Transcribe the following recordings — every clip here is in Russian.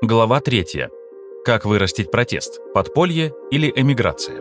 Глава 3. Как вырастить протест? Подполье или эмиграция?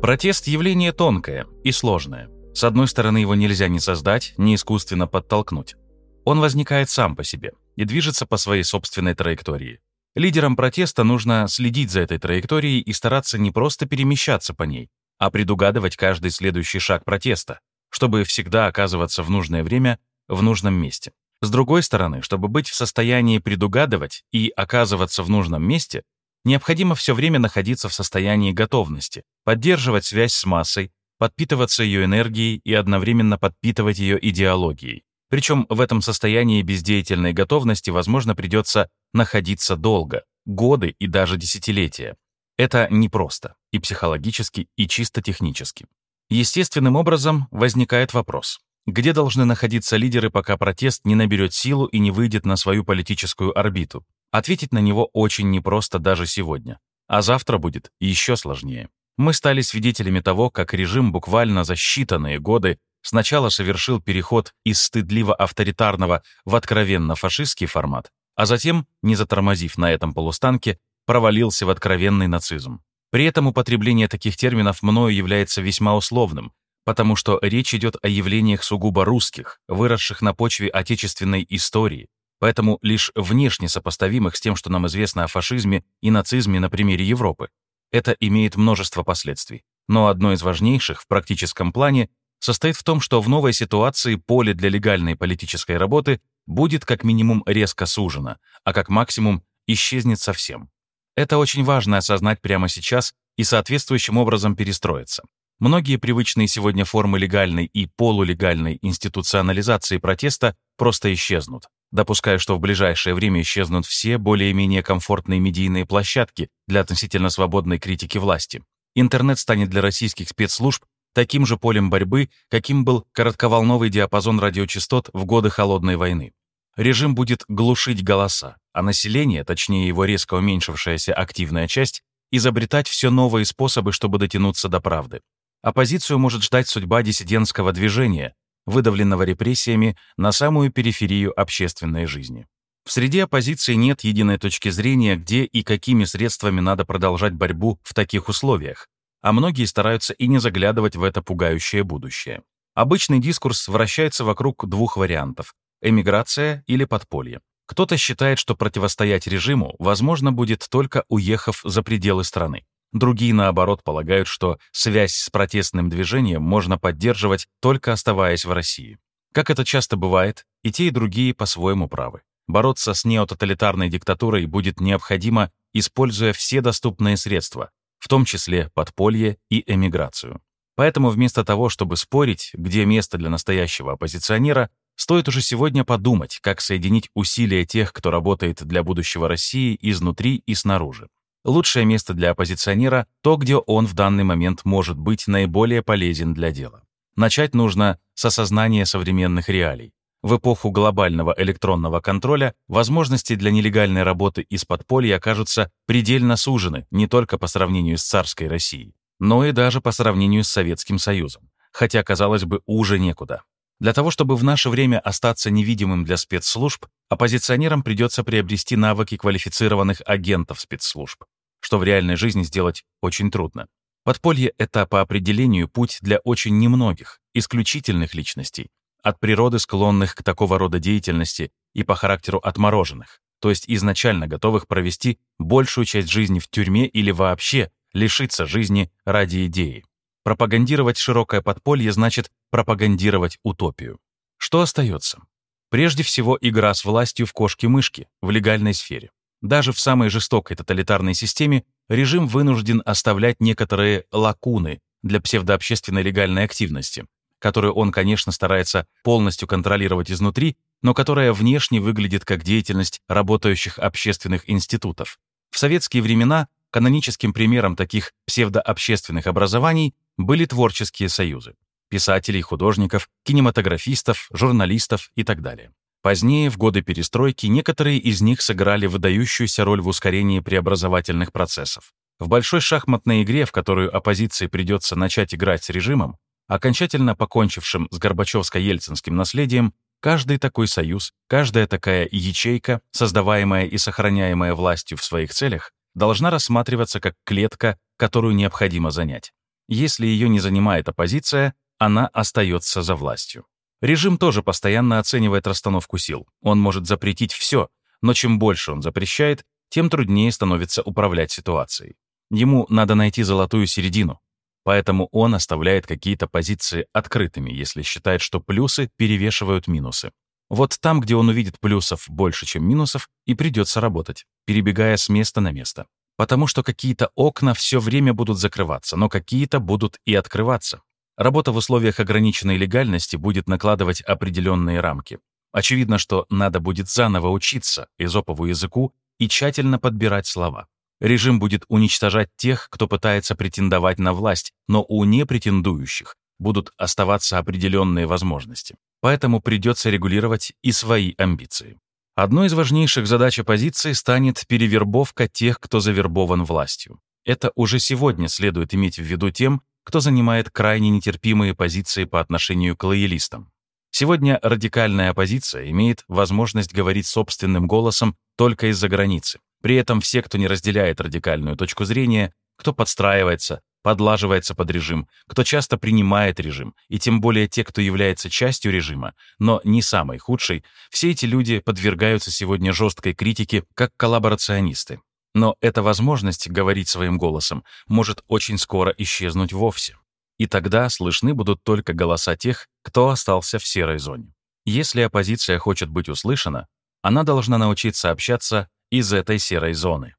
Протест – явление тонкое и сложное. С одной стороны, его нельзя ни создать, ни искусственно подтолкнуть. Он возникает сам по себе и движется по своей собственной траектории. Лидерам протеста нужно следить за этой траекторией и стараться не просто перемещаться по ней, а предугадывать каждый следующий шаг протеста, чтобы всегда оказываться в нужное время в нужном месте. С другой стороны, чтобы быть в состоянии предугадывать и оказываться в нужном месте, необходимо все время находиться в состоянии готовности, поддерживать связь с массой, подпитываться ее энергией и одновременно подпитывать ее идеологией. Причем в этом состоянии бездеятельной готовности, возможно, придется находиться долго, годы и даже десятилетия. Это непросто и психологически, и чисто технически. Естественным образом возникает вопрос, где должны находиться лидеры, пока протест не наберет силу и не выйдет на свою политическую орбиту? Ответить на него очень непросто даже сегодня. А завтра будет еще сложнее. Мы стали свидетелями того, как режим буквально за считанные годы сначала совершил переход из стыдливо-авторитарного в откровенно-фашистский формат, а затем, не затормозив на этом полустанке, провалился в откровенный нацизм. При этом употребление таких терминов мною является весьма условным, потому что речь идет о явлениях сугубо русских, выросших на почве отечественной истории, поэтому лишь внешне сопоставимых с тем, что нам известно о фашизме и нацизме на примере Европы. Это имеет множество последствий. Но одно из важнейших в практическом плане состоит в том, что в новой ситуации поле для легальной политической работы будет как минимум резко сужено, а как максимум исчезнет совсем. Это очень важно осознать прямо сейчас и соответствующим образом перестроиться. Многие привычные сегодня формы легальной и полулегальной институционализации протеста просто исчезнут. Допускаю, что в ближайшее время исчезнут все более-менее комфортные медийные площадки для относительно свободной критики власти. Интернет станет для российских спецслужб таким же полем борьбы, каким был коротковолновый диапазон радиочастот в годы Холодной войны. Режим будет глушить голоса, а население, точнее его резко уменьшившаяся активная часть, изобретать все новые способы, чтобы дотянуться до правды. Оппозицию может ждать судьба диссидентского движения, выдавленного репрессиями на самую периферию общественной жизни. В среде оппозиции нет единой точки зрения, где и какими средствами надо продолжать борьбу в таких условиях, а многие стараются и не заглядывать в это пугающее будущее. Обычный дискурс вращается вокруг двух вариантов — эмиграция или подполье. Кто-то считает, что противостоять режиму возможно будет только уехав за пределы страны. Другие, наоборот, полагают, что связь с протестным движением можно поддерживать, только оставаясь в России. Как это часто бывает, и те, и другие по-своему правы. Бороться с неототалитарной диктатурой будет необходимо, используя все доступные средства, в том числе подполье и эмиграцию. Поэтому вместо того, чтобы спорить, где место для настоящего оппозиционера, стоит уже сегодня подумать, как соединить усилия тех, кто работает для будущего России изнутри и снаружи. Лучшее место для оппозиционера — то, где он в данный момент может быть наиболее полезен для дела. Начать нужно с осознания современных реалий. В эпоху глобального электронного контроля возможности для нелегальной работы из подполья окажутся предельно сужены не только по сравнению с царской Россией, но и даже по сравнению с Советским Союзом, хотя, казалось бы, уже некуда. Для того, чтобы в наше время остаться невидимым для спецслужб, оппозиционерам придется приобрести навыки квалифицированных агентов спецслужб что в реальной жизни сделать очень трудно. Подполье — это по определению путь для очень немногих, исключительных личностей, от природы склонных к такого рода деятельности и по характеру отмороженных, то есть изначально готовых провести большую часть жизни в тюрьме или вообще лишиться жизни ради идеи. Пропагандировать широкое подполье значит пропагандировать утопию. Что остается? Прежде всего, игра с властью в кошки-мышки в легальной сфере. Даже в самой жестокой тоталитарной системе режим вынужден оставлять некоторые лакуны для псевдообщественной легальной активности, которую он, конечно, старается полностью контролировать изнутри, но которая внешне выглядит как деятельность работающих общественных институтов. В советские времена каноническим примером таких псевдообщественных образований были творческие союзы писателей, художников, кинематографистов, журналистов и так далее. Позднее, в годы перестройки, некоторые из них сыграли выдающуюся роль в ускорении преобразовательных процессов. В большой шахматной игре, в которую оппозиции придется начать играть с режимом, окончательно покончившим с Горбачевско-Ельцинским наследием, Каждый такой союз, каждая такая ячейка, создаваемая и сохраняемая властью в своих целях, должна рассматриваться как клетка, которую необходимо занять. Если ее не занимает оппозиция, она остается за властью. Режим тоже постоянно оценивает расстановку сил. Он может запретить все, но чем больше он запрещает, тем труднее становится управлять ситуацией. Ему надо найти золотую середину. Поэтому он оставляет какие-то позиции открытыми, если считает, что плюсы перевешивают минусы. Вот там, где он увидит плюсов больше, чем минусов, и придется работать, перебегая с места на место. Потому что какие-то окна все время будут закрываться, но какие-то будут и открываться. Работа в условиях ограниченной легальности будет накладывать определенные рамки. Очевидно, что надо будет заново учиться изопову языку и тщательно подбирать слова. Режим будет уничтожать тех, кто пытается претендовать на власть, но у непретендующих будут оставаться определенные возможности. Поэтому придется регулировать и свои амбиции. Одной из важнейших задач оппозиции станет перевербовка тех, кто завербован властью. Это уже сегодня следует иметь в виду тем, кто занимает крайне нетерпимые позиции по отношению к лоялистам. Сегодня радикальная оппозиция имеет возможность говорить собственным голосом только из-за границы. При этом все, кто не разделяет радикальную точку зрения, кто подстраивается, подлаживается под режим, кто часто принимает режим, и тем более те, кто является частью режима, но не самый худший, все эти люди подвергаются сегодня жесткой критике как коллаборационисты. Но эта возможность говорить своим голосом может очень скоро исчезнуть вовсе. И тогда слышны будут только голоса тех, кто остался в серой зоне. Если оппозиция хочет быть услышана, она должна научиться общаться из этой серой зоны.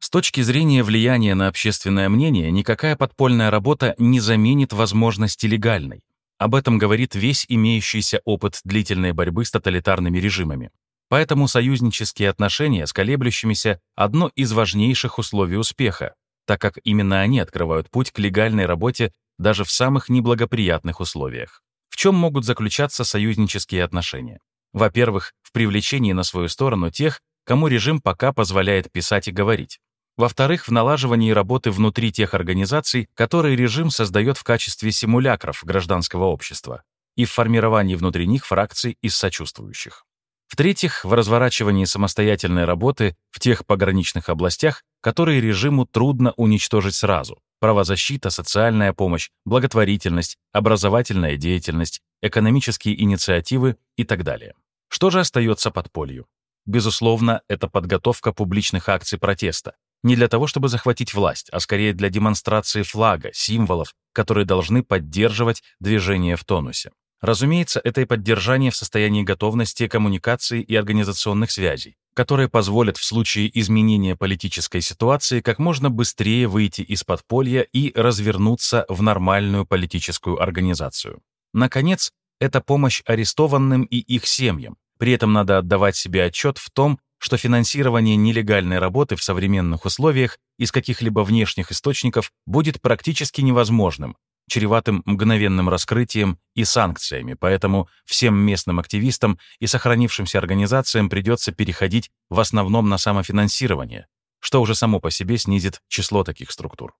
С точки зрения влияния на общественное мнение, никакая подпольная работа не заменит возможности легальной. Об этом говорит весь имеющийся опыт длительной борьбы с тоталитарными режимами. Поэтому союзнические отношения с колеблющимися — одно из важнейших условий успеха, так как именно они открывают путь к легальной работе даже в самых неблагоприятных условиях. В чем могут заключаться союзнические отношения? Во-первых, в привлечении на свою сторону тех, кому режим пока позволяет писать и говорить. Во-вторых, в налаживании работы внутри тех организаций, которые режим создает в качестве симулякров гражданского общества, и в формировании внутри них фракций из сочувствующих. В-третьих, в разворачивании самостоятельной работы в тех пограничных областях, которые режиму трудно уничтожить сразу. Правозащита, социальная помощь, благотворительность, образовательная деятельность, экономические инициативы и так далее. Что же остается подполью? Безусловно, это подготовка публичных акций протеста. Не для того, чтобы захватить власть, а скорее для демонстрации флага, символов, которые должны поддерживать движение в тонусе. Разумеется, это и поддержание в состоянии готовности коммуникации и организационных связей, которые позволят в случае изменения политической ситуации как можно быстрее выйти из подполья и развернуться в нормальную политическую организацию. Наконец, это помощь арестованным и их семьям. При этом надо отдавать себе отчет в том, что финансирование нелегальной работы в современных условиях из каких-либо внешних источников будет практически невозможным, чреватым мгновенным раскрытием и санкциями, поэтому всем местным активистам и сохранившимся организациям придется переходить в основном на самофинансирование, что уже само по себе снизит число таких структур.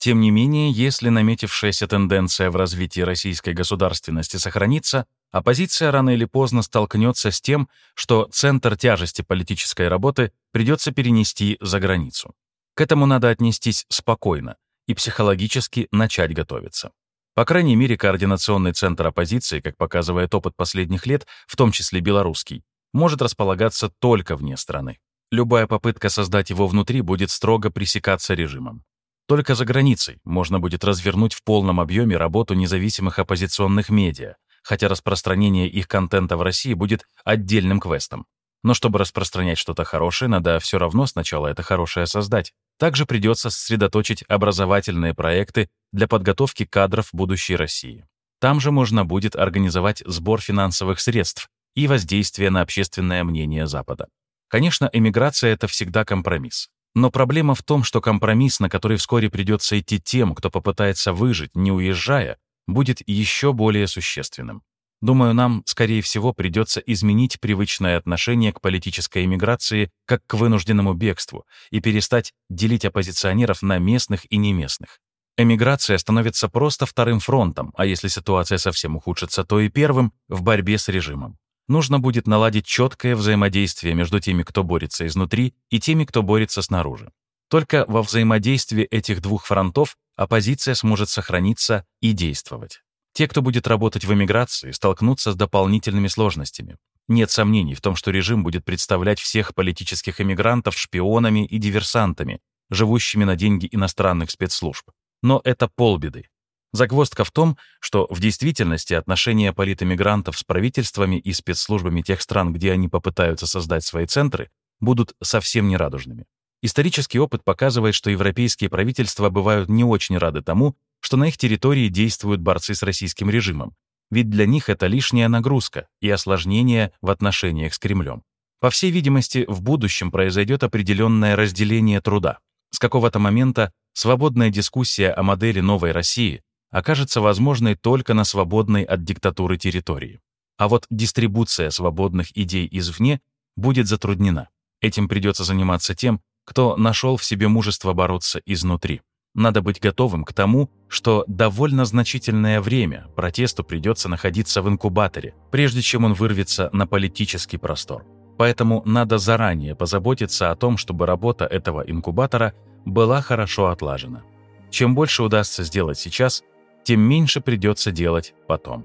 Тем не менее, если наметившаяся тенденция в развитии российской государственности сохранится, оппозиция рано или поздно столкнется с тем, что центр тяжести политической работы придется перенести за границу. К этому надо отнестись спокойно, и психологически начать готовиться. По крайней мере, координационный центр оппозиции, как показывает опыт последних лет, в том числе белорусский, может располагаться только вне страны. Любая попытка создать его внутри будет строго пресекаться режимом. Только за границей можно будет развернуть в полном объеме работу независимых оппозиционных медиа, хотя распространение их контента в России будет отдельным квестом. Но чтобы распространять что-то хорошее, надо все равно сначала это хорошее создать. Также придется сосредоточить образовательные проекты для подготовки кадров будущей России. Там же можно будет организовать сбор финансовых средств и воздействие на общественное мнение Запада. Конечно, эмиграция — это всегда компромисс. Но проблема в том, что компромисс, на который вскоре придется идти тем, кто попытается выжить, не уезжая, будет еще более существенным. Думаю, нам, скорее всего, придется изменить привычное отношение к политической эмиграции как к вынужденному бегству и перестать делить оппозиционеров на местных и неместных. Эмиграция становится просто вторым фронтом, а если ситуация совсем ухудшится, то и первым в борьбе с режимом. Нужно будет наладить четкое взаимодействие между теми, кто борется изнутри, и теми, кто борется снаружи. Только во взаимодействии этих двух фронтов оппозиция сможет сохраниться и действовать. Те, кто будет работать в эмиграции, столкнутся с дополнительными сложностями. Нет сомнений в том, что режим будет представлять всех политических эмигрантов шпионами и диверсантами, живущими на деньги иностранных спецслужб. Но это полбеды. Загвоздка в том, что в действительности отношения политэмигрантов с правительствами и спецслужбами тех стран, где они попытаются создать свои центры, будут совсем нерадужными. Исторический опыт показывает, что европейские правительства бывают не очень рады тому, что на их территории действуют борцы с российским режимом, ведь для них это лишняя нагрузка и осложнение в отношениях с Кремлем. По всей видимости, в будущем произойдет определенное разделение труда. С какого-то момента свободная дискуссия о модели новой России окажется возможной только на свободной от диктатуры территории. А вот дистрибуция свободных идей извне будет затруднена. Этим придется заниматься тем, кто нашел в себе мужество бороться изнутри. Надо быть готовым к тому, что довольно значительное время протесту придется находиться в инкубаторе, прежде чем он вырвется на политический простор. Поэтому надо заранее позаботиться о том, чтобы работа этого инкубатора была хорошо отлажена. Чем больше удастся сделать сейчас, тем меньше придется делать потом.